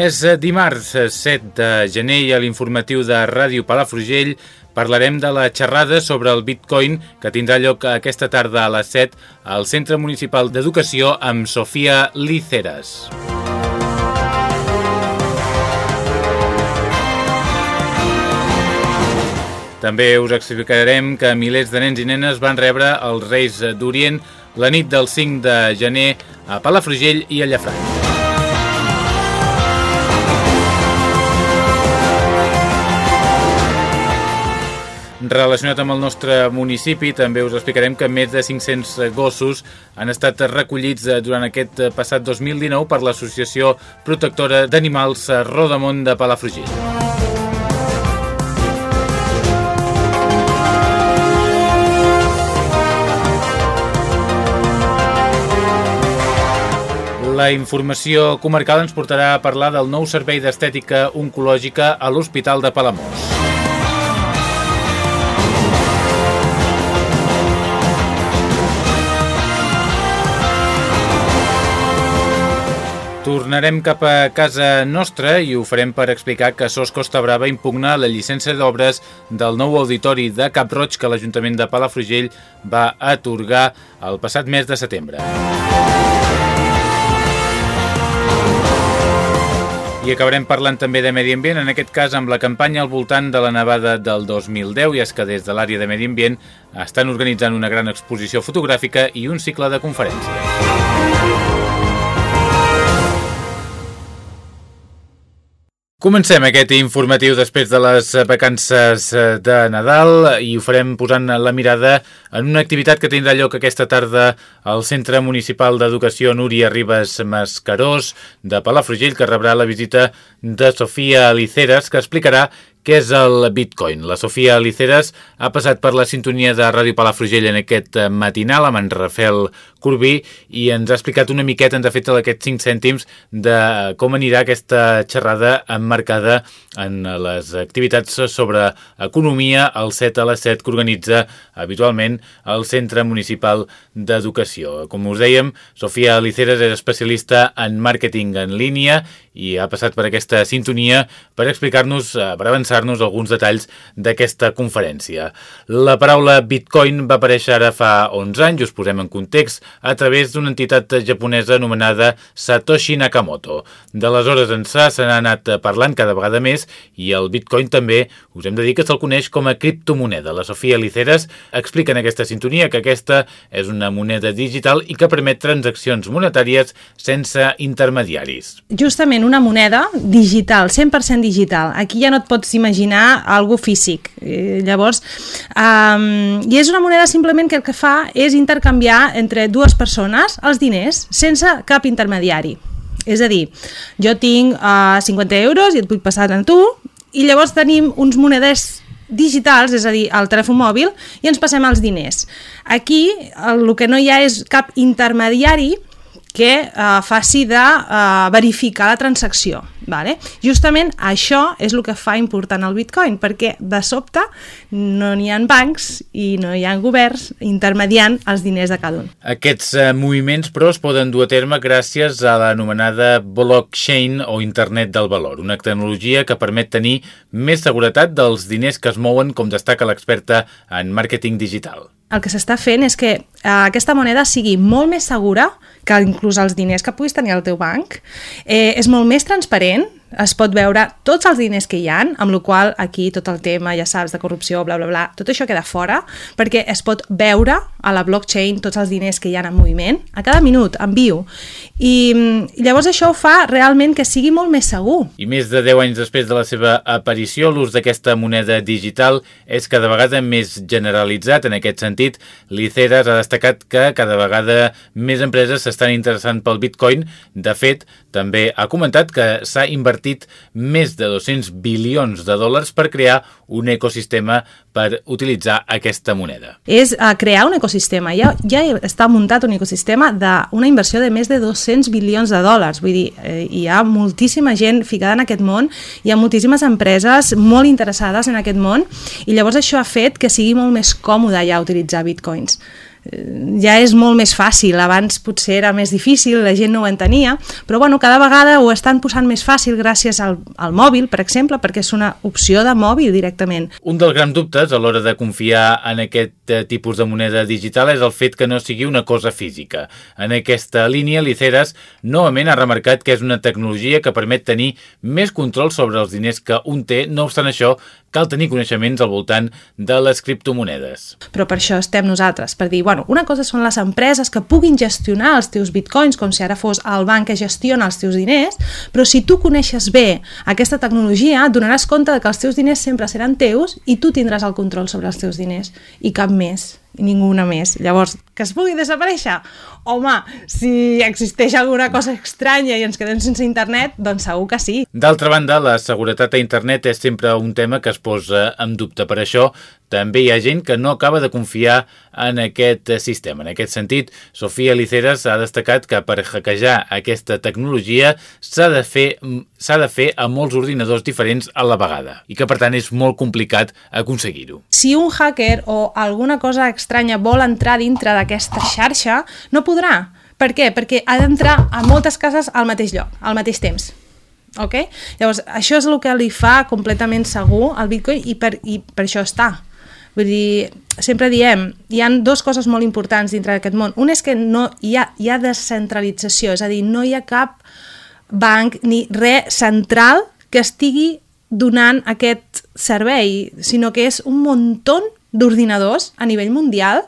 És dimarts 7 de gener i a l'informatiu de Ràdio Palafrugell parlarem de la xerrada sobre el bitcoin que tindrà lloc aquesta tarda a les 7 al Centre Municipal d'Educació amb Sofia Liceres. També us explicarem que milers de nens i nenes van rebre els Reis d'Orient la nit del 5 de gener a Palafrugell i a Llafranc. Relacionat amb el nostre municipi, també us explicarem que més de 500 gossos han estat recollits durant aquest passat 2019 per l'Associació Protectora d'Animals Rodamont de Palafrugell. La informació comarcal ens portarà a parlar del nou servei d'estètica oncològica a l'Hospital de Palamós. Tornarem cap a casa nostra i ho farem per explicar que SOS Costa Brava impugna la llicència d'obres del nou auditori de Cap Roig que l'Ajuntament de Palafrugell va atorgar el passat mes de setembre. I acabarem parlant també de medi ambient, en aquest cas amb la campanya al voltant de la nevada del 2010, i és que des de l'àrea de medi ambient estan organitzant una gran exposició fotogràfica i un cicle de conferències. Comencem aquest informatiu després de les vacances de Nadal i ho farem posant la mirada en una activitat que tindrà lloc aquesta tarda al Centre Municipal d'Educació Núria Ribes Mascarós de Palafrugell, que rebrà la visita de Sofia Aliceres, que explicarà què és el bitcoin? La Sofia Aliceres ha passat per la sintonia de Ràdio Palafrugell en aquest matinal amb en Rafael Corbí i ens ha explicat una miqueta, ens ha fet aquests 5 cèntims de com anirà aquesta xerrada emmarcada en les activitats sobre economia al 7 a les 7 que organitza habitualment el Centre Municipal d'Educació. Com us dèiem, Sofia Aliceres és especialista en màrqueting en línia i ha passat per aquesta sintonia per explicar-nos, per avançar-nos alguns detalls d'aquesta conferència. La paraula Bitcoin va aparèixer ara fa 11 anys, us posem en context, a través d'una entitat japonesa anomenada Satoshi Nakamoto. D'aleshores ençà se n'ha anat parlant cada vegada més i el Bitcoin també us hem de dir que se'l coneix com a criptomoneda. La Sofia Liceres explica en aquesta sintonia que aquesta és una moneda digital i que permet transaccions monetàries sense intermediaris. Justament una moneda digital, 100% digital. Aquí ja no et pots imaginar algo físic. Eh, llavors, um, i és una moneda simplement que el que fa és intercanviar entre dues persones els diners sense cap intermediari. És a dir, jo tinc uh, 50 euros i et vull passar a tu i llavors tenim uns moneders digitals, és a dir, al telèfon mòbil, i ens passem els diners. Aquí el, el que no hi ha és cap intermediari que eh, faci de eh, verificar la transacció. Vale? Justament això és el que fa important el bitcoin, perquè de sobte no n'hi ha bancs i no hi ha governs intermediant els diners de cada un. Aquests eh, moviments, però, es poden dur a terme gràcies a l'anomenada blockchain o internet del valor, una tecnologia que permet tenir més seguretat dels diners que es mouen, com destaca l'experta en màrqueting digital el que s'està fent és que eh, aquesta moneda sigui molt més segura que inclús els diners que puguis tenir al teu banc, eh, és molt més transparent, es pot veure tots els diners que hi han, amb la qual aquí tot el tema, ja saps, de corrupció, bla, bla, bla, tot això queda fora, perquè es pot veure a la blockchain tots els diners que hi ha en moviment, a cada minut, en viu. I, I llavors això fa realment que sigui molt més segur. I més de 10 anys després de la seva aparició, l'ús d'aquesta moneda digital és cada vegada més generalitzat. En aquest sentit, l'Iceras ha destacat que cada vegada més empreses s'estan interessant pel Bitcoin. De fet, també ha comentat que s'ha invertit més de 200 bilions de dòlars per crear un ecosistema per utilitzar aquesta moneda. És uh, crear un ecosistema. Ja, ja està muntat un ecosistema d'una inversió de més de 200 bilions de dòlars. Vull dir, eh, hi ha moltíssima gent ficada en aquest món, hi ha moltíssimes empreses molt interessades en aquest món i llavors això ha fet que sigui molt més còmode ja utilitzar bitcoins ja és molt més fàcil, abans potser era més difícil, la gent no ho entenia, però bueno, cada vegada ho estan posant més fàcil gràcies al, al mòbil, per exemple, perquè és una opció de mòbil directament. Un dels grans dubtes a l'hora de confiar en aquest eh, tipus de moneda digital és el fet que no sigui una cosa física. En aquesta línia, l'Iceres novament ha remarcat que és una tecnologia que permet tenir més control sobre els diners que un té, no obstant això, cal tenir coneixements al voltant de les criptomonedes. Però per això estem nosaltres, per dir, bueno, una cosa són les empreses que puguin gestionar els teus bitcoins com si ara fos el banc que gestiona els teus diners, però si tu coneixes bé aquesta tecnologia, donaràs compte que els teus diners sempre seran teus i tu tindràs el control sobre els teus diners i cap més ninguna més. Llavors, que es pugui desaparèixer? Home, si existeix alguna cosa estranya i ens quedem sense internet, doncs segur que sí. D'altra banda, la seguretat a internet és sempre un tema que es posa en dubte. Per això, també hi ha gent que no acaba de confiar en aquest sistema. En aquest sentit, Sofia Liceres ha destacat que per hackejar aquesta tecnologia s'ha de fer de fer a molts ordinadors diferents a la vegada i que per tant és molt complicat aconseguir-ho. Si un hacker o alguna cosa estranya vol entrar dintre d'aquesta xarxa, no podrà. Per què? Perquè ha d'entrar a moltes cases al mateix lloc, al mateix temps. Ok? Llavors, això és el que li fa completament segur al Bitcoin i per, i per això està. Vull dir, sempre diem, hi han dues coses molt importants dintre d'aquest món. Un és que no hi ha, hi ha descentralització, és a dir, no hi ha cap banc ni res central que estigui donant aquest servei, sinó que és un muntó d'ordinadors a nivell mundial,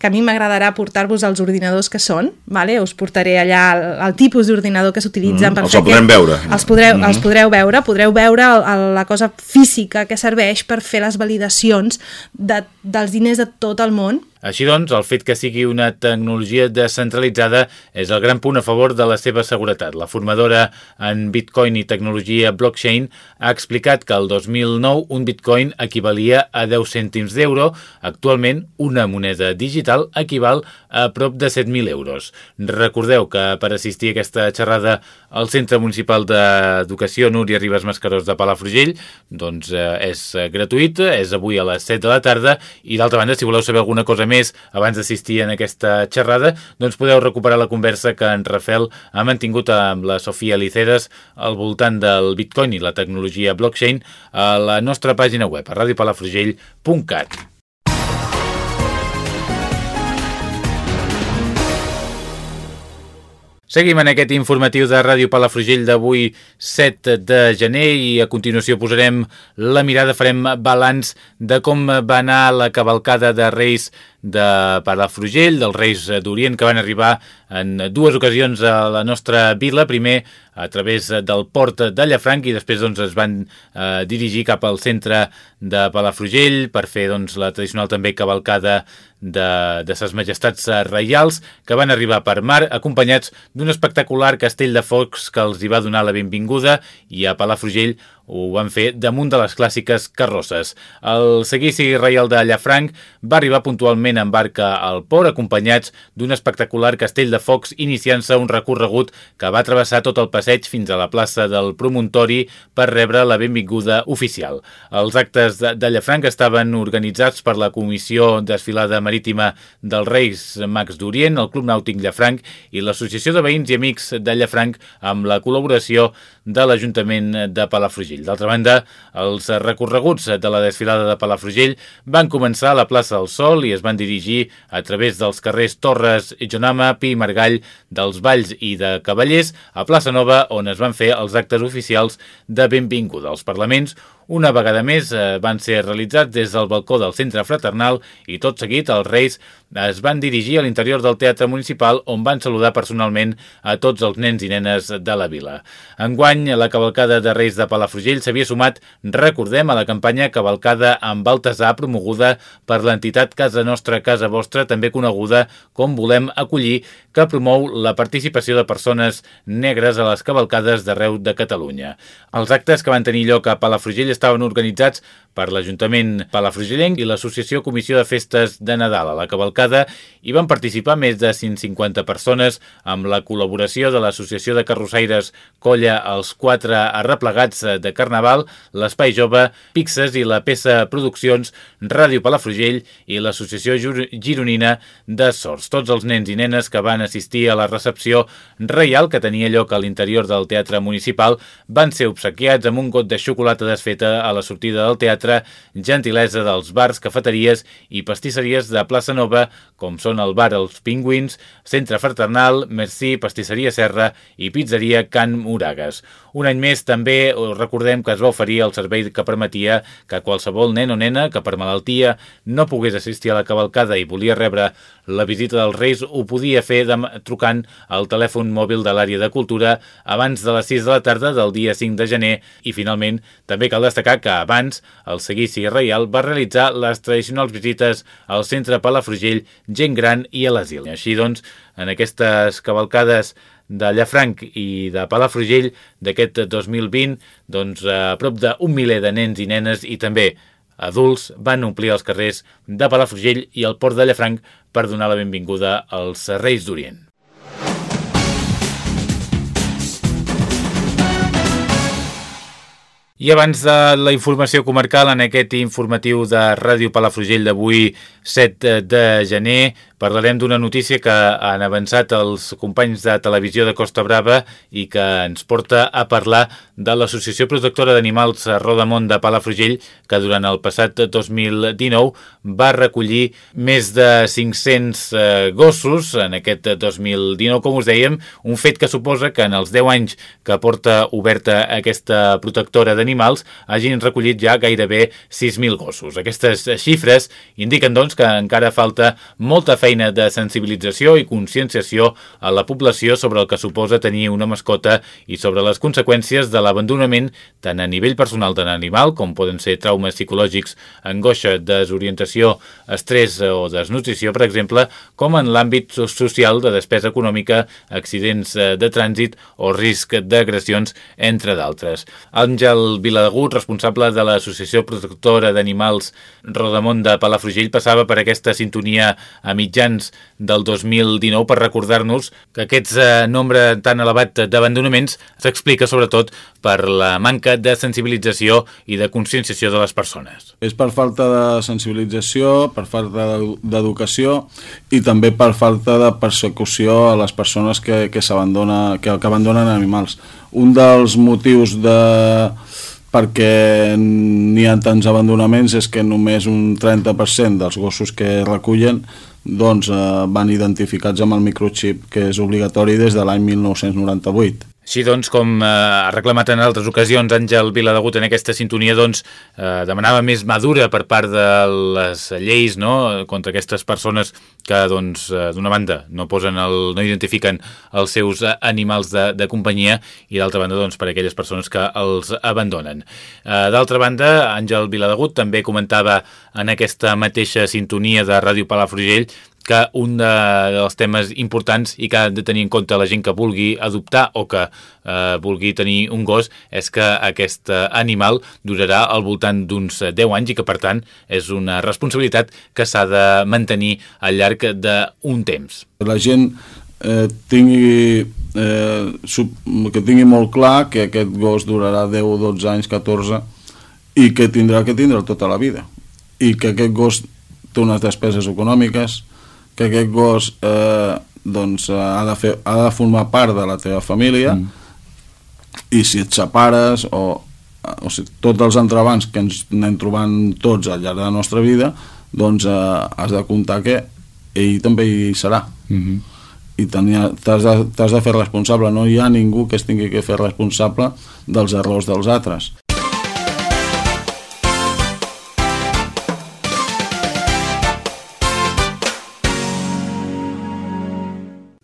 que a mi m'agradarà portar-vos els ordinadors que són, vale? us portaré allà el, el tipus d'ordinador que s'utilitzen mm, els fer... Els podrem veure. Els podreu, mm -hmm. els podreu veure, podreu veure el, el, la cosa física que serveix per fer les validacions de, dels diners de tot el món així doncs, el fet que sigui una tecnologia descentralitzada és el gran punt a favor de la seva seguretat. La formadora en Bitcoin i tecnologia blockchain ha explicat que el 2009 un Bitcoin equivalia a 10 cèntims d'euro. Actualment, una moneda digital equival a prop de 7.000 euros. Recordeu que per assistir a aquesta xerrada al Centre Municipal d'Educació Núria Ribes Mascarós de Palafrugell doncs eh, és gratuït, és avui a les 7 de la tarda i d'altra banda, si voleu saber alguna cosa més més abans d'assistir en aquesta xerrada, doncs podeu recuperar la conversa que en Rafel ha mantingut amb la Sofia Liceres al voltant del Bitcoin i la tecnologia blockchain a la nostra pàgina web, a radiopalafrugell.cat. Seguim en aquest informatiu de Ràdio Palafrugell d'avui 7 de gener i a continuació posarem la mirada, farem balanç de com va anar la cavalcada de Reis de Palafrugell, dels Reis d'Orient, que van arribar en dues ocasions a la nostra vila, primer a través del port de Llafranc i després doncs, es van eh, dirigir cap al centre de Palafrugell per fer doncs, la tradicional també cavalcada de, de ses majestats reials que van arribar per mar acompanyats d'un espectacular castell de focs que els hi va donar la benvinguda i a Palafrugell ho van fer damunt de les clàssiques carrosses. El seguici reial de Llafranc va arribar puntualment en barca al port, acompanyats d'un espectacular castell de focs, iniciant-se un recorregut que va travessar tot el passeig fins a la plaça del Promontori per rebre la benvinguda oficial. Els actes de Llafranc estaven organitzats per la Comissió Desfilada Marítima dels Reis Mags d'Orient, el Club Nàutic Llafranc i l'Associació de Veïns i Amics de Llafranc amb la col·laboració de l'Ajuntament de Palafrugell. Palafrugell. D'altra banda, els recorreguts de la desfilada de Palafrugell van començar a la plaça del Sol i es van dirigir a través dels carrers Torres Jonama, Pi i Margall, dels Valls i de Cavallers, a Plaça Nova, on es van fer els actes oficials de benvinguda als parlaments, una vegada més eh, van ser realitzats des del balcó del centre fraternal i tot seguit els Reis es van dirigir a l'interior del Teatre Municipal on van saludar personalment a tots els nens i nenes de la vila. Enguany, la cavalcada de Reis de Palafrugell s'havia sumat, recordem, a la campanya Cavalcada amb Baltasar promoguda per l'entitat Casa Nostra, Casa Vostra, també coneguda com Volem Acollir, que promou la participació de persones negres a les cavalcades d'arreu de Catalunya. Els actes que van tenir lloc a Palafrugell estaven organitzats per l'Ajuntament Palafrugellenc i l'Associació Comissió de Festes de Nadal. A la cavalcada hi van participar més de 150 persones amb la col·laboració de l'Associació de Carrossaires Colla els Quatre Arreplegats de Carnaval, l'Espai Jove, Pixes i la Peça Produccions, Ràdio Palafrugell i l'Associació Gironina de Sorts. Tots els nens i nenes que van assistir a la recepció reial que tenia lloc a l'interior del Teatre Municipal van ser obsequiats amb un got de xocolata desfeta a la sortida del teatre gentilesa dels bars, cafeteries i pastisseries de Plaça Nova, com són el bar Els Pingüins, Centre Fraternal, Merci, Pastisseria Serra i Pizzeria Can Moragues. Un any més també recordem que es va oferir el servei que permetia que qualsevol nen o nena que per malaltia no pogués assistir a la cavalcada i volia rebre la visita dels Reis ho podia fer de, trucant al telèfon mòbil de l'àrea de cultura abans de les 6 de la tarda del dia 5 de gener i finalment també cal destacar que abans el seguici reial va realitzar les tradicionals visites al centre Palafrugell, gent gran i a l'asil. Així doncs, en aquestes cavalcades de Llafranc i de Palafrugell d'aquest 2020, doncs a prop d'un miler de nens i nenes i també adults van omplir els carrers de Palafrugell i el port de Llafranc per donar la benvinguda als Reis d'Orient. I abans de la informació comarcal, en aquest informatiu de Ràdio Palafrugell d'avui, 7 de gener, parlarem d'una notícia que han avançat els companys de televisió de Costa Brava i que ens porta a parlar de l'Associació Protectora d'Animals Rodamont de Palafrugell, que durant el passat 2019 va recollir més de 500 eh, gossos en aquest 2019, com us dèiem, un fet que suposa que en els 10 anys que porta oberta aquesta protectora d'animals hagin recollit ja gairebé 6.000 gossos. Aquestes xifres indiquen, doncs, que encara falta molta feina feina de sensibilització i conscienciació a la població sobre el que suposa tenir una mascota i sobre les conseqüències de l'abandonament tant a nivell personal de l'animal, com poden ser traumes psicològics, angoixa, desorientació, estrès o desnutrició, per exemple, com en l'àmbit social de despesa econòmica, accidents eh, de trànsit o risc d'agressions, entre d'altres. Àngel Viladegut, responsable de l'Associació Protectora d'Animals Rodamont de Palafrugell, passava per aquesta sintonia a mitjans del 2019 per recordar-nos que aquest eh, nombre tan elevat d'abandonaments s'explica sobretot per la manca de sensibilització i de conscienciació de les persones. És per falta de sensibilització, per falta d'educació i també per falta de persecució a les persones que, que, que, que abandonen animals. Un dels motius de perquè n'hi ha tants abandonaments és que només un 30% dels gossos que recullen doncs, eh, van identificats amb el microchip que és obligatori des de l'any 1998. Així doncs, com eh, ha reclamat en altres ocasions Àngel Viladegut en aquesta sintonia, doncs, eh, demanava més madura per part de les lleis no? contra aquestes persones que, doncs, eh, d'una banda, no posen el, no identifiquen els seus animals de, de companyia i d'altra banda, doncs, per aquelles persones que els abandonen. Eh, d'altra banda, Àngel Viladegut també comentava en aquesta mateixa sintonia de Ràdio Palafrugell que un de, dels temes importants i que ha de tenir en compte la gent que vulgui adoptar o que eh, vulgui tenir un gos és que aquest eh, animal durarà al voltant d'uns 10 anys i que per tant és una responsabilitat que s'ha de mantenir al llarg d'un temps. La gent eh, tingui, eh, que tingui molt clar que aquest gos durarà 10, 12 anys, 14 i que tindrà que tindre tota la vida i que aquest gos té unes despeses econòmiques, que aquest gos eh, doncs, ha, de fer, ha de formar part de la teva família mm. i si et separes o o sigui, tots els entrebancs que ens anem trobant tots al llarg de la nostra vida, doncs eh, has de comptar que ell també hi serà. Mm -hmm. I t'has de, de fer responsable. No hi ha ningú que es tingui que fer responsable dels errors dels altres.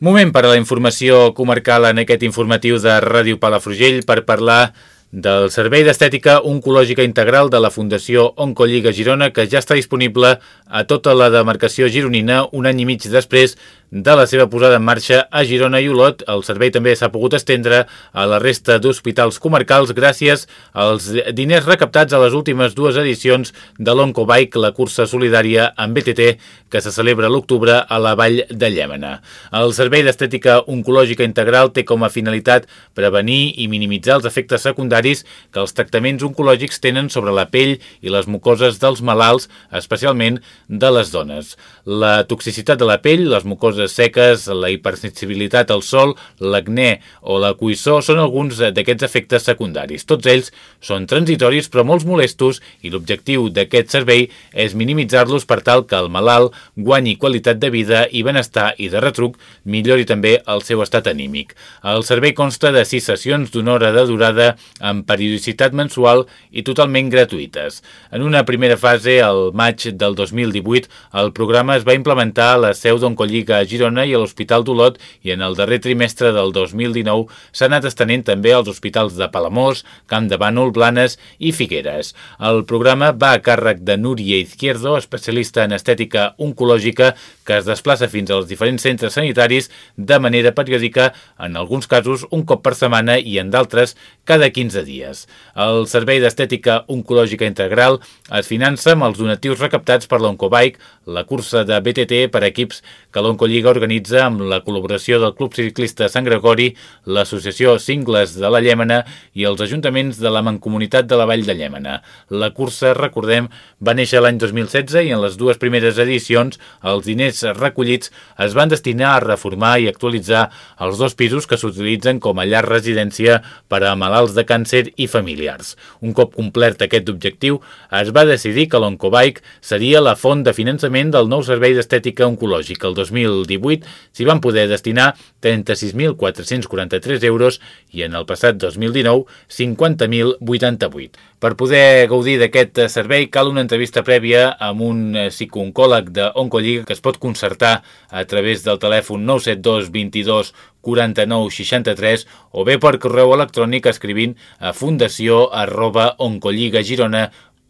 Moment per a la informació comarcal en aquest informatiu de Ràdio Palafrugell per parlar del Servei d'Estètica Oncològica Integral de la Fundació Oncolliga Girona que ja està disponible a tota la demarcació gironina un any i mig després de la seva posada en marxa a Girona i Olot. El servei també s'ha pogut estendre a la resta d'hospitals comarcals gràcies als diners recaptats a les últimes dues edicions de l'Oncobike, la cursa solidària amb BTT, que se celebra l'octubre a la Vall de Llémena. El Servei d'Estètica Oncològica Integral té com a finalitat prevenir i minimitzar els efectes secundaris que els tractaments oncològics tenen sobre la pell i les mucoses dels malalts, especialment de les dones. La toxicitat de la pell, les mucoses seques, la hipersensibilitat al sol, l'acné o la cuissó són alguns d'aquests efectes secundaris. Tots ells són transitoris però molts molestos i l'objectiu d'aquest servei és minimitzar-los per tal que el malalt guanyi qualitat de vida i benestar i de retruc millori també el seu estat anímic. El servei consta de sis sessions d'una hora de durada amb periodicitat mensual i totalment gratuïtes. En una primera fase, al maig del 2018, el programa es va implementar a la seu d'Oncolliga a Girona i a l'Hospital d'Olot i en el darrer trimestre del 2019 s'ha anat estenent també als hospitals de Palamós, Camp de Bànol, Blanes i Figueres. El programa va a càrrec de Núria Izquierdo, especialista en estètica oncològica, que es desplaça fins als diferents centres sanitaris de manera periòdica, en alguns casos un cop per setmana i en d'altres cada 15 dies. El Servei d'Estètica Oncològica Integral es finança amb els donatius recaptats per l'Oncobike, la cursa de BTT per equips que l'Oncolliga organitza amb la col·laboració del Club Ciclista Sant Gregori, l'Associació Cingles de la Llémena i els ajuntaments de la Mancomunitat de la Vall de Llémena. La cursa, recordem, va néixer l'any 2016 i en les dues primeres edicions els diners recollits es van destinar a reformar i actualitzar els dos pisos que s'utilitzen com a llar residència per a malalts de càncer i familiars. Un cop complert aquest objectiu, es va decidir que l'Oncobike seria la font de finançament del nou servei d'estètica oncològica. El 2018 s'hi van poder destinar 36.443 euros i en el passat 2019 50.088. Per poder gaudir d'aquest servei cal una entrevista prèvia amb un psicooncòleg d'Oncolliga que es pot concertar a través del telèfon 972 22 49 63 o bé per correu electrònic escrivint a fundació arroba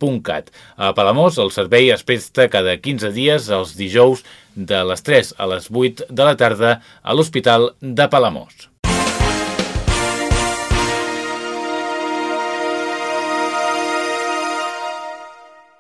oncolligagirona.cat. A Palamós el servei es presta cada 15 dies els dijous de les 3 a les 8 de la tarda a l'Hospital de Palamós.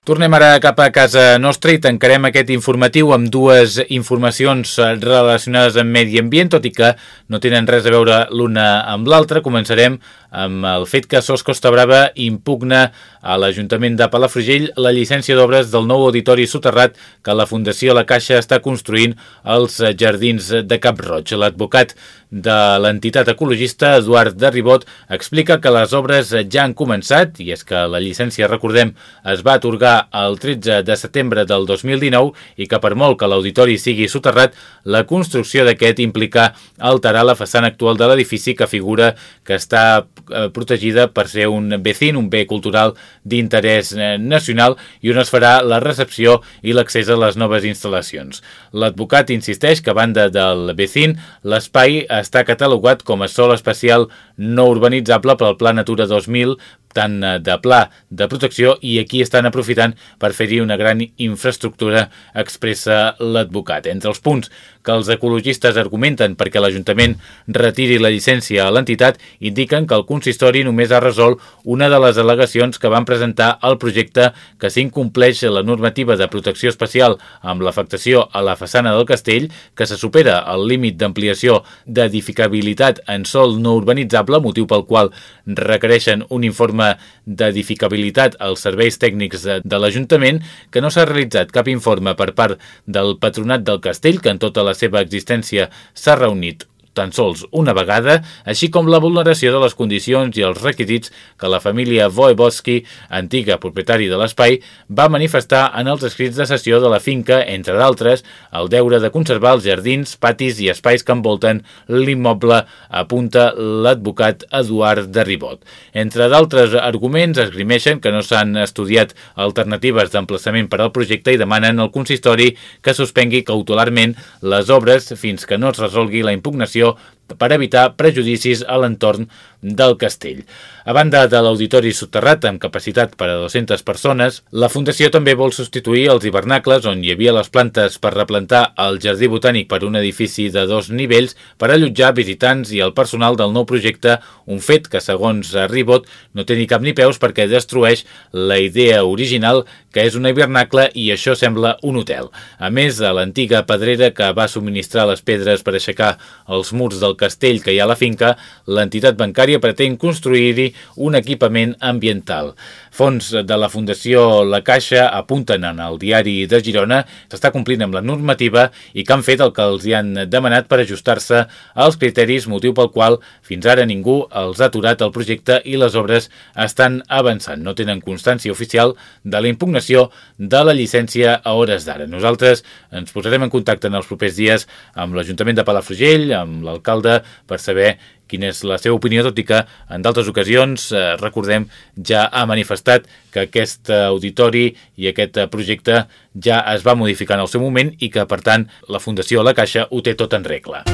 Tornem ara cap a casa nostra i tancarem aquest informatiu amb dues informacions relacionades amb medi ambient, tot i que no tenen res a veure l'una amb l'altra. Començarem amb el fet que Sos Costa Brava impugna a l'Ajuntament de Palafrugell la llicència d'obres del nou auditori soterrat que la Fundació La Caixa està construint als jardins de Cap Roig. L'advocat de l'entitat ecologista, Eduard de Ribot, explica que les obres ja han començat i és que la llicència, recordem, es va atorgar el 13 de setembre del 2019 i que per molt que l'auditori sigui soterrat, la construcció d'aquest implica alterar la façana actual de l'edifici que figura que està protegida per ser un vecin, un bé cultural d'interès eh, nacional i on es farà la recepció i l'accés a les noves instal·lacions. L'advocat insisteix que a banda del vecin, l'espai està catalogat com a sol especial no urbanitzable pel Pla Natura 2000 tant eh, de pla de protecció i aquí estan aprofitant per fer-hi una gran infraestructura, expressa l'advocat. Entre els punts que els ecologistes argumenten perquè l'Ajuntament retiri la llicència a l'entitat indiquen que el consistori només ha resolt una de les al·legacions que van presentar al projecte que s'incompleix la normativa de protecció especial amb l'afectació a la façana del castell, que se supera el límit d'ampliació d'edificabilitat en sol no urbanitzable, motiu pel qual requereixen un informe d'edificabilitat als serveis tècnics de l'Ajuntament que no s'ha realitzat cap informe per part del Patronat del Castell, que en tota la seva existència s'ha reunit tan sols una vegada, així com la vulneració de les condicions i els requisits que la família Voevoski, antiga propietari de l'espai, va manifestar en els escrits de sessió de la finca, entre d'altres, el deure de conservar els jardins, patis i espais que envolten l'immoble, apunta l'advocat Eduard de Ribot. Entre d'altres arguments, esgrimeixen que no s'han estudiat alternatives d'emplaçament per al projecte i demanen al consistori que suspengui cautelarment les obres fins que no es resolgui la impugnació feel per evitar prejudicis a l'entorn del castell. A banda de l'auditori soterrat amb capacitat per a 200 persones, la Fundació també vol substituir els hivernacles on hi havia les plantes per replantar el Jardí Botànic per un edifici de dos nivells per allotjar visitants i el personal del nou projecte, un fet que, segons Ribot, no té ni cap ni peus perquè destrueix la idea original que és un hivernacle i això sembla un hotel. A més, a l'antiga pedrera que va subministrar les pedres per aixecar els murs del castell que hi ha a la finca, l'entitat bancària pretén construir-hi un equipament ambiental. Fons de la Fundació La Caixa apunten en el diari de Girona s'està complint amb la normativa i que han fet el que els hi han demanat per ajustar-se als criteris, motiu pel qual fins ara ningú els ha aturat el projecte i les obres estan avançant. No tenen constància oficial de la impugnació de la llicència a hores d'ara. Nosaltres ens posarem en contacte en els propers dies amb l'Ajuntament de Palafrugell, amb l'alcalde, per saber quina és la seva opinió, tot i que en d'altres ocasions, eh, recordem, ja ha manifestat que aquest auditori i aquest projecte ja es va modificar en el seu moment i que, per tant, la Fundació La Caixa ho té tot en regla.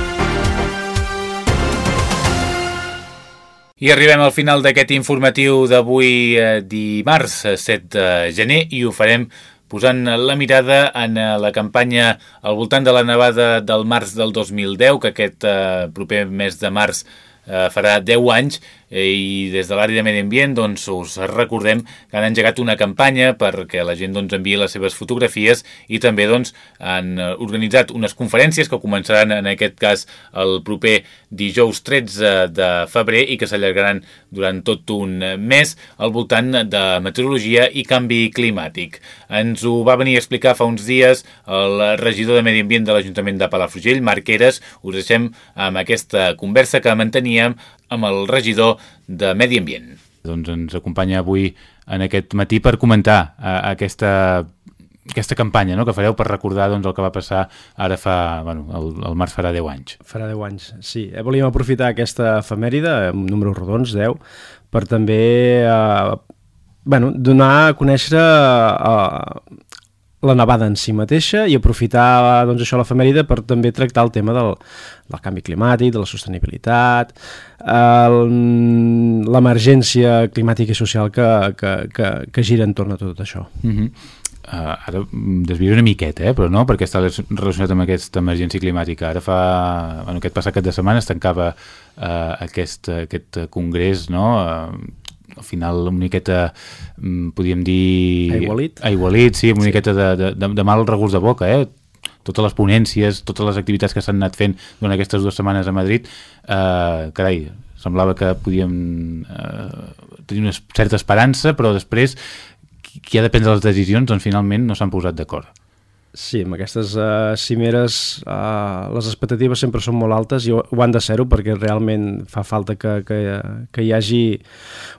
I arribem al final d'aquest informatiu d'avui eh, dimarts 7 de gener i ho farem posant la mirada en eh, la campanya al voltant de la nevada del març del 2010, que aquest eh, proper mes de març eh, farà 10 anys i des de l'àrea de Medi Ambient doncs, us recordem que han engegat una campanya perquè la gent doncs, enviï les seves fotografies i també doncs, han organitzat unes conferències que començaran en aquest cas el proper dijous 13 de febrer i que s'allargaran durant tot un mes al voltant de meteorologia i canvi climàtic. Ens ho va venir a explicar fa uns dies el regidor de Medi Ambient de l'Ajuntament de Palafrugell, Marc Eres. Us deixem amb aquesta conversa que manteníem amb el regidor de Medi Ambient. Doncs ens acompanya avui en aquest matí per comentar uh, aquesta aquesta campanya no? que fareu per recordar doncs, el que va passar ara fa... Bueno, el, el març farà 10 anys. Farà 10 anys, sí. Eh, volíem aprofitar aquesta efemèride, amb números rodons, 10, per també eh, bueno, donar a conèixer eh, la nevada en si mateixa i aprofitar doncs, això l'efemèride per també tractar el tema del, del canvi climàtic, de la sostenibilitat, l'emergència climàtica i social que, que, que, que gira entorn a tot això. Mm -hmm. Uh, ara desvio una miqueta, eh, però no, perquè està relacionat amb aquesta emergència climàtica. Ara fa... Bueno, aquest passat cap de setmana es tancava uh, aquest, aquest congrés, no?, uh, al final una miqueta mm, podríem dir... Aigualit. Aigualit, sí, una sí. miqueta de, de, de, de mal regust de boca, eh? totes les ponències, totes les activitats que s'han anat fent durant aquestes dues setmanes a Madrid, eh, carai, semblava que podíem eh, tenir una certa esperança, però després qui ha de prendre les decisions doncs finalment no s'han posat d'acord. Sí, amb aquestes uh, cimeres uh, les expectatives sempre són molt altes i ho, han de ser-ho perquè realment fa falta que, que, que hi hagi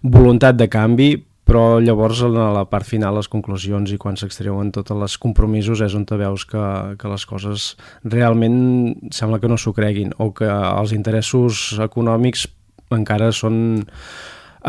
voluntat de canvi, però llavors en la part final les conclusions i quan s'extreuen tots els compromisos és on te veus que, que les coses realment sembla que no s'ho creguin o que els interessos econòmics encara són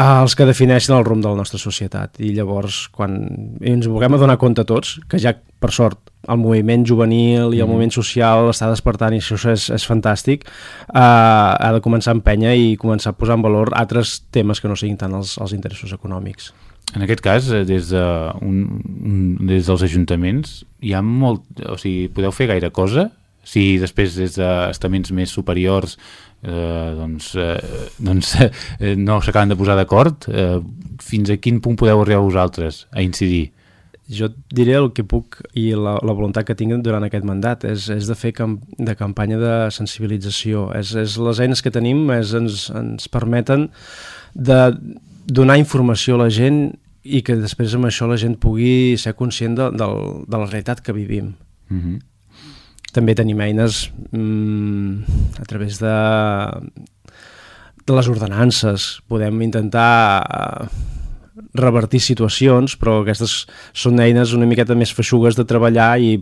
els que defineixen el rumb de la nostra societat i llavors quan ens vulguem adonar compte tots, que ja per sort el moviment juvenil i el mm. moviment social està despertant i això és, és fantàstic, uh, ha de començar a empènyer i començar a posar en valor altres temes que no siguin tant els, els interessos econòmics. En aquest cas, eh, des, de un, un, des dels ajuntaments, hi ha molt... O sigui, podeu fer gaire cosa? Si després des d'estaments més superiors eh, doncs, eh, doncs eh, no s'acaben de posar d'acord, eh, fins a quin punt podeu arribar vosaltres a incidir? jo diré el que puc i la, la voluntat que tinc durant aquest mandat és, és de fer camp, de campanya de sensibilització. És, és les eines que tenim és, ens, ens permeten de donar informació a la gent i que després amb això la gent pugui ser conscient de, de, de la realitat que vivim. Mm -hmm. També tenim eines mm, a través de, de les ordenances, podem intentar eh, revertir situacions, però aquestes són eines una miqueta més feixugues de treballar i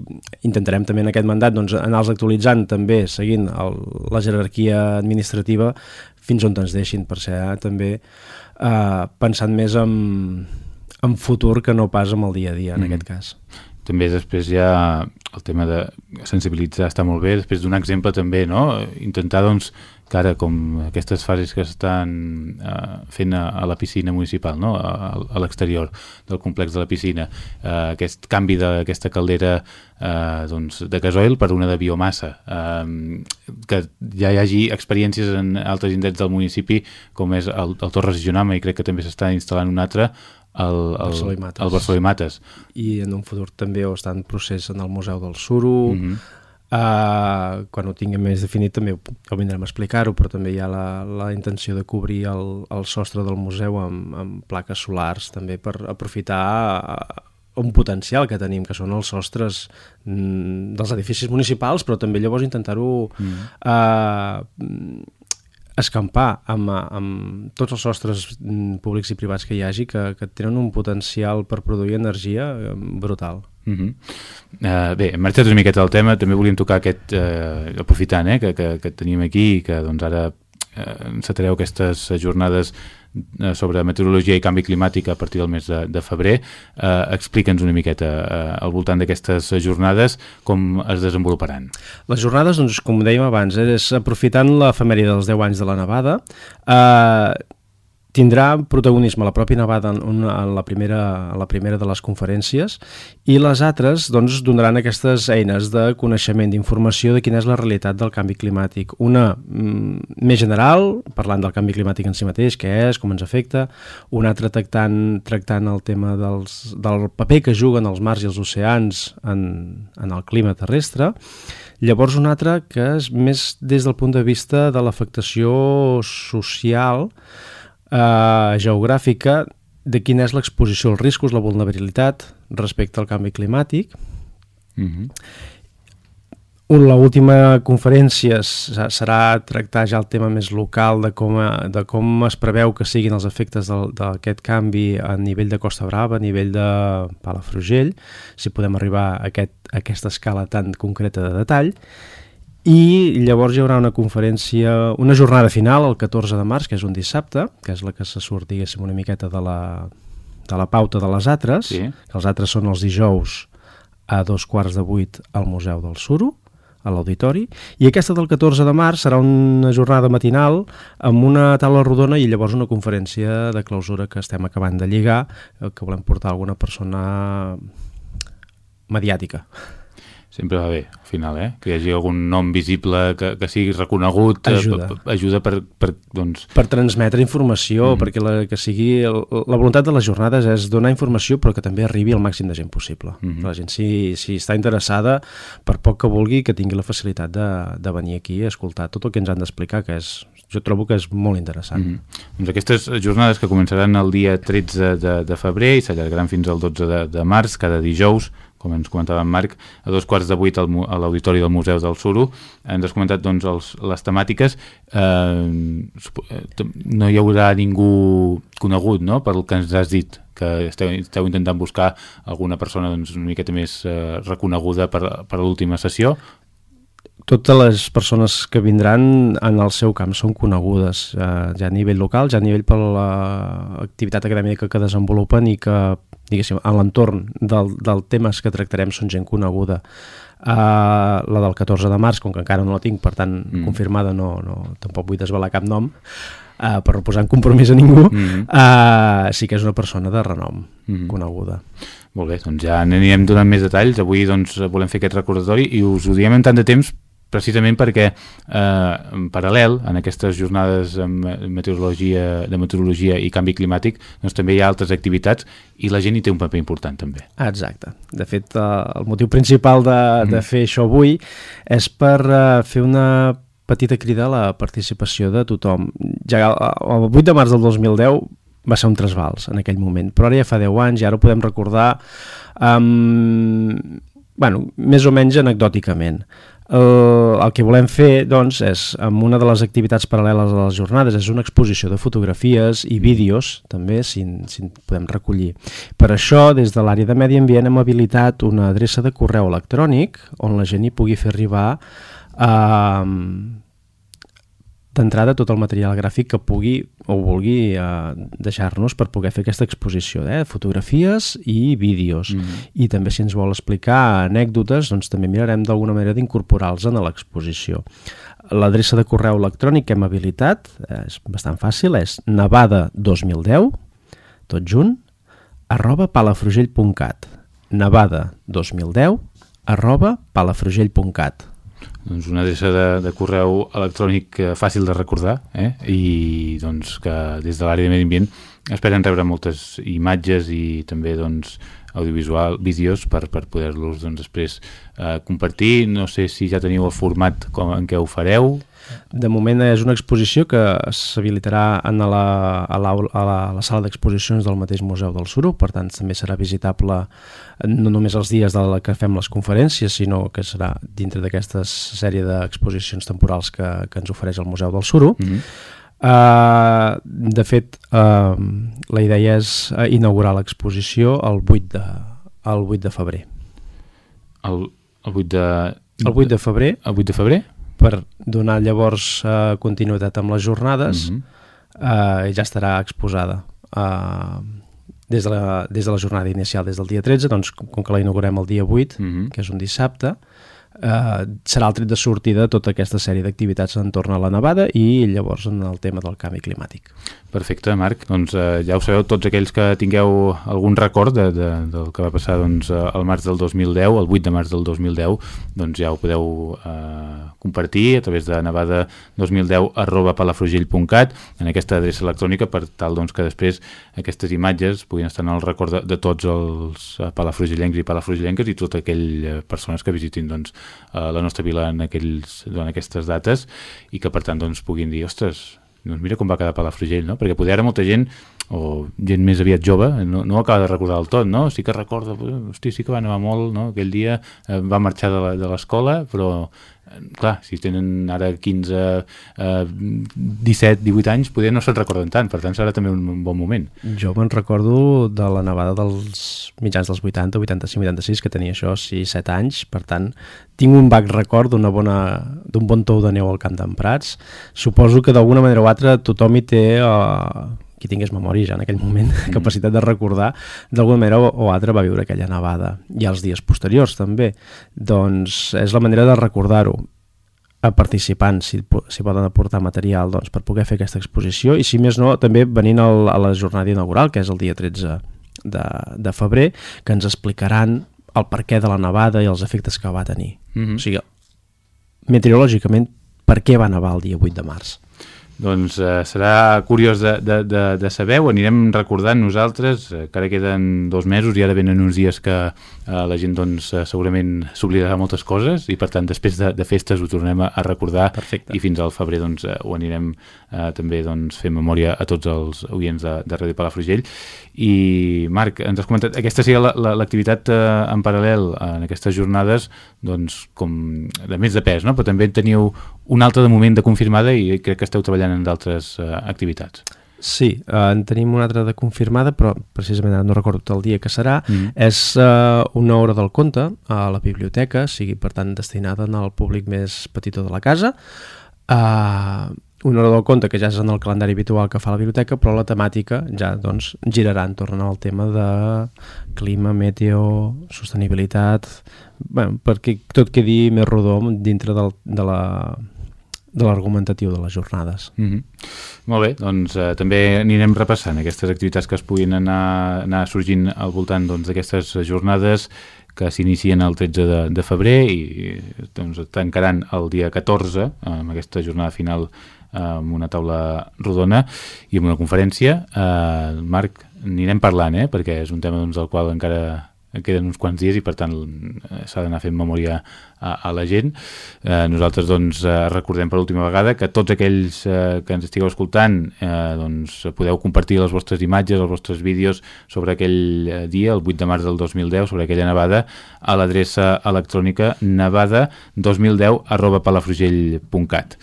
intentarem també en aquest mandat doncs, anar-los actualitzant també, seguint el, la jerarquia administrativa fins on ens deixin, per ser eh, també eh, pensant més en, en futur que no pas en el dia a dia, en mm. aquest cas també després ja el tema de sensibilitzar està molt bé, després d'un exemple també, no? Intentar, doncs, que ara com aquestes fases que estan eh, fent a, a la piscina municipal, no? a, a l'exterior del complex de la piscina, eh, aquest canvi d'aquesta caldera eh, doncs, de gasoil per una de biomassa, eh, que ja hi hagi experiències en altres indrets del municipi, com és el, el Torres Gionama, i crec que també s'està instal·lant un altre, el, el, Barceló i Mates. el Barceló i Mates. I en un futur també ho està en procés en el Museu del Suro, mm -hmm. Uh, quan ho tinguem més definit també ho, ho vindrem a explicar-ho, però també hi ha la, la intenció de cobrir el, el sostre del museu amb, amb plaques solars també per aprofitar uh, un potencial que tenim, que són els sostres mm, dels edificis municipals, però també llavors intentar-ho mm. uh, escampar amb, amb tots els sostres mm, públics i privats que hi hagi que, que tenen un potencial per produir energia eh, brutal. Uh -huh. uh, bé, hem marxat una miqueta del tema, també volíem tocar aquest, uh, aprofitant eh, que, que, que tenim aquí i que doncs, ara encetareu aquestes jornades Eh, sobre meteorologia i canvi climàtic a partir del mes de, de febrer. Eh, Explica'ns una miqueta eh, al voltant d'aquestes jornades com es desenvoluparan. Les jornades, doncs, com dèiem abans, eh, és aprofitant l'efemèria dels 10 anys de la nevada, eh, tindrà protagonisme la pròpia Nevada en, una, en, la primera, en la primera de les conferències i les altres doncs, donaran aquestes eines de coneixement, d'informació de quina és la realitat del canvi climàtic. Una mm, més general, parlant del canvi climàtic en si mateix, què és, com ens afecta, una altra tractant, tractant el tema dels, del paper que juguen els mars i els oceans en, en el clima terrestre, Llavors una altra que és més des del punt de vista de l'afectació social eh, geogràfica de quina és l'exposició als riscos, la vulnerabilitat respecte al canvi climàtic. Mm -hmm. La última conferència serà tractar ja el tema més local de com, de com es preveu que siguin els efectes d'aquest canvi a nivell de Costa Brava, a nivell de Palafrugell, si podem arribar a, aquest, a aquesta escala tan concreta de detall i llavors hi haurà una conferència, una jornada final el 14 de març, que és un dissabte, que és la que se surt, diguéssim, una miqueta de la, de la pauta de les altres, sí. que els altres són els dijous a dos quarts de vuit al Museu del Suro, a l'auditori, i aquesta del 14 de març serà una jornada matinal amb una taula rodona i llavors una conferència de clausura que estem acabant de lligar, eh, que volem portar alguna persona mediàtica sempre va bé, al final, eh? Que hi hagi algun nom visible que, que sigui reconegut, eh, ajuda, eh, ajuda per, per, doncs... per transmetre informació, mm. perquè la, que sigui... El, la voluntat de les jornades és donar informació però que també arribi al màxim de gent possible. Mm -hmm. La gent, si, si està interessada, per poc que vulgui, que tingui la facilitat de, de venir aquí a escoltar tot el que ens han d'explicar, que és, jo trobo que és molt interessant. Mm -hmm. doncs aquestes jornades que començaran el dia 13 de, de febrer i s'allargaran fins al 12 de, de març, cada dijous, com ens comentava en Marc, a dos quarts de vuit a l'Auditori del Museu del Suro. Ens has comentat doncs, els, les temàtiques. Eh, no hi haurà ningú conegut no? pel que ens has dit, que esteu, esteu intentant buscar alguna persona doncs, una miqueta més eh, reconeguda per, per l'última sessió, totes les persones que vindran en el seu camp són conegudes, eh, ja a nivell local, ja a nivell per l'activitat acadèmica que desenvolupen i que, diguéssim, a l'entorn del, del temes que tractarem són gent coneguda. Uh, la del 14 de març, com que encara no la tinc, per tant, mm. confirmada, no, no, tampoc vull desvelar cap nom, uh, per no posar en compromís a ningú, mm. uh, sí que és una persona de renom, mm. coneguda. Molt bé, doncs ja anirem donant més detalls. Avui doncs, volem fer aquest recordatori i us ho diem en tant de temps precisament perquè eh, en paral·lel en aquestes jornades de meteorologia, de meteorologia i canvi climàtic doncs també hi ha altres activitats i la gent hi té un paper important també. Exacte. De fet, eh, el motiu principal de, de fer això avui és per eh, fer una petita crida a la participació de tothom. Ja el 8 de març del 2010 va ser un trasbals en aquell moment, però ara ja fa 10 anys i ara ho podem recordar um, bueno, més o menys anecdòticament. El, el que volem fer doncs, és, amb una de les activitats paral·leles a les jornades, és una exposició de fotografies i vídeos, també, si, si podem recollir. Per això, des de l'àrea de Medi Ambient hem habilitat una adreça de correu electrònic on la gent hi pugui fer arribar eh, d'entrada tot el material gràfic que pugui o vulgui eh, deixar-nos per poder fer aquesta exposició, eh? fotografies i vídeos. Mm -hmm. I també si ens vol explicar anècdotes, doncs també mirarem d'alguna manera d'incorporar-los en l'exposició. L'adreça de correu electrònic que hem habilitat és bastant fàcil, és nevada2010, tot junt, arroba palafrugell.cat nevada2010 arroba palafrugell.cat doncs una adreça de, de correu electrònic eh, fàcil de recordar eh? i doncs que des de l'àrea de medi ambient esperen rebre moltes imatges i també doncs audiovisual, vídeos per, per poder-los doncs, després eh, compartir. No sé si ja teniu el format com, en què ho fareu. De moment és una exposició que s'habilitarà a, la, a, la, a la, a la sala d'exposicions del mateix Museu del Suro, per tant també serà visitable no només els dies de la que fem les conferències, sinó que serà dintre d'aquesta sèrie d'exposicions temporals que, que ens ofereix el Museu del Suro. Mm -hmm. uh, de fet, uh, la idea és inaugurar l'exposició el 8 de, el 8 de febrer. El, el 8 de... El 8 de febrer. El 8 de febrer? Per donar llavors uh, continuïtat amb les jornades mm -hmm. uh, ja estarà exposada uh, des, de la, des de la jornada inicial, des del dia 13, doncs com, com que la inaugurem el dia 8, mm -hmm. que és un dissabte, eh, serà el tret de sortida de tota aquesta sèrie d'activitats entorn a la nevada i llavors en el tema del canvi climàtic. Perfecte, Marc. Doncs eh, ja ho sabeu, tots aquells que tingueu algun record de, de, del que va passar doncs, al març del 2010, el 8 de març del 2010, doncs ja ho podeu eh, compartir a través de nevada2010 arroba palafrugell.cat en aquesta adreça electrònica per tal doncs, que després aquestes imatges puguin estar en el record de, de tots els eh, palafrugellencs i palafrugellenques i totes aquelles persones que visitin doncs, eh, la nostra vila en, aquells, en aquestes dates i que per tant doncs, puguin dir, ostres, doncs mira com va quedar Palafrugell, no? Perquè poder ara molta gent, o gent més aviat jove, no, no acaba de recordar del tot, no? Sí que recorda, hosti, sí que va nevar molt, no? Aquell dia eh, va marxar de l'escola, però clar, si tenen ara 15, eh, 17, 18 anys, poder no se'n recorden tant, per tant serà també un bon moment. Jo me'n recordo de la nevada dels mitjans dels 80, 85, 86, que tenia això 6, 7 anys, per tant tinc un vac record d'un bon tou de neu al Camp d'en Prats. Suposo que d'alguna manera o altra tothom hi té... Eh, qui tingués memòria ja en aquell moment, mm. capacitat de recordar, d'alguna manera o, o altra va viure aquella nevada, i els dies posteriors també. Doncs és la manera de recordar-ho a participants si, si poden aportar material doncs, per poder fer aquesta exposició i si més no també venint al, a la jornada inaugural que és el dia 13 de, de febrer que ens explicaran el perquè de la nevada i els efectes que va tenir mm -hmm. o sigui, meteorològicament per què va nevar el dia 8 de març doncs eh, serà curiós de, de, de, de saber, ho anirem recordant nosaltres, eh, que ara queden dos mesos i ara venen uns dies que eh, la gent doncs, eh, segurament s'oblidarà moltes coses i per tant després de, de festes ho tornem a, a recordar Perfecte. i fins al febrer doncs, eh, ho anirem eh, també doncs, fent memòria a tots els oients de, de Ràdio Palafrugell i Marc, ens has comentat, aquesta seria l'activitat eh, en paral·lel en aquestes jornades doncs com de més de pes, no? però també teniu un altre de moment de confirmada i crec que esteu treballant treballant en d'altres uh, activitats. Sí, uh, en tenim una altra de confirmada, però precisament no recordo el dia que serà. Mm. És uh, una hora del conte a la biblioteca, sigui per tant destinada al públic més petitó de la casa. Uh, una hora del conte que ja és en el calendari habitual que fa la biblioteca, però la temàtica ja doncs, girarà en torn al tema de clima, meteo, sostenibilitat, bueno, perquè tot quedi més rodó dintre del, de la de l'argumentatiu de les jornades. Mm -hmm. Molt bé, doncs eh, també anirem repassant aquestes activitats que es puguin anar, anar sorgint al voltant doncs, d'aquestes doncs, jornades que s'inicien el 13 de, de febrer i doncs, tancaran el dia 14 amb aquesta jornada final amb una taula rodona i amb una conferència. Eh, Marc, anirem parlant, eh? perquè és un tema doncs, del qual encara queden uns quants dies i per tant eh, s'ha d'anar fent memòria a, a la gent. Eh, nosaltres doncs eh, recordem per última vegada que tots aquells eh, que ens estigueu escoltant eh, doncs podeu compartir les vostres imatges, els vostres vídeos sobre aquell eh, dia, el 8 de març del 2010, sobre aquella nevada a l'adreça electrònica nevada2010 arroba palafrugell.cat.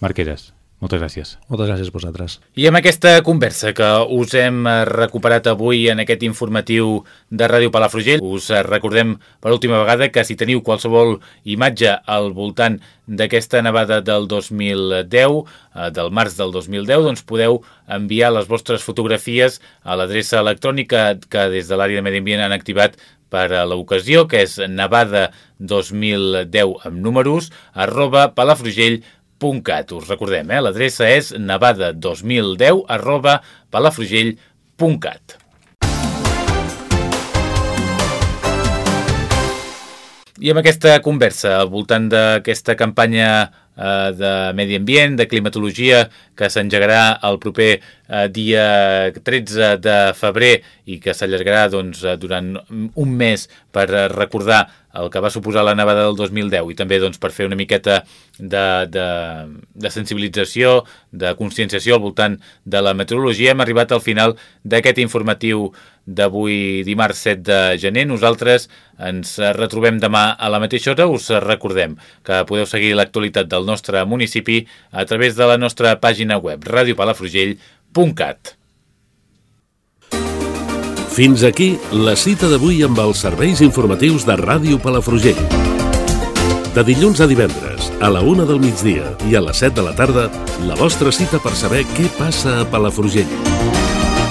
Marqueres. Moltes gràcies. Moltes gràcies a vosaltres. I amb aquesta conversa que us hem recuperat avui en aquest informatiu de Ràdio Palafrugell, us recordem per última vegada que si teniu qualsevol imatge al voltant d'aquesta nevada del 2010, eh, del març del 2010, doncs podeu enviar les vostres fotografies a l'adreça electrònica que des de l'àrea de Medi Ambient han activat per a l'ocasió, que és nevada2010 amb números, arroba palafrugell.com palafrugell.cat. Us recordem, eh? l'adreça és nevada2010 arroba palafrugell.cat. I amb aquesta conversa al voltant d'aquesta campanya de medi ambient, de climatologia, que s'engegarà el proper eh, dia 13 de febrer i que s'allargarà doncs, durant un mes per recordar el que va suposar la nevada del 2010 i també doncs, per fer una miqueta de, de, de sensibilització, de conscienciació al voltant de la meteorologia, hem arribat al final d'aquest informatiu d'avui dimarts 7 de gener. Nosaltres ens retrobem demà a la mateixa hora. Us recordem que podeu seguir l'actualitat del nostre municipi a través de la nostra pàgina web radiopalafrugell.cat. Fins aquí la cita d'avui amb els serveis informatius de Ràdio Palafrugell. De dilluns a divendres, a la una del migdia i a les 7 de la tarda, la vostra cita per saber què passa a Palafrugell.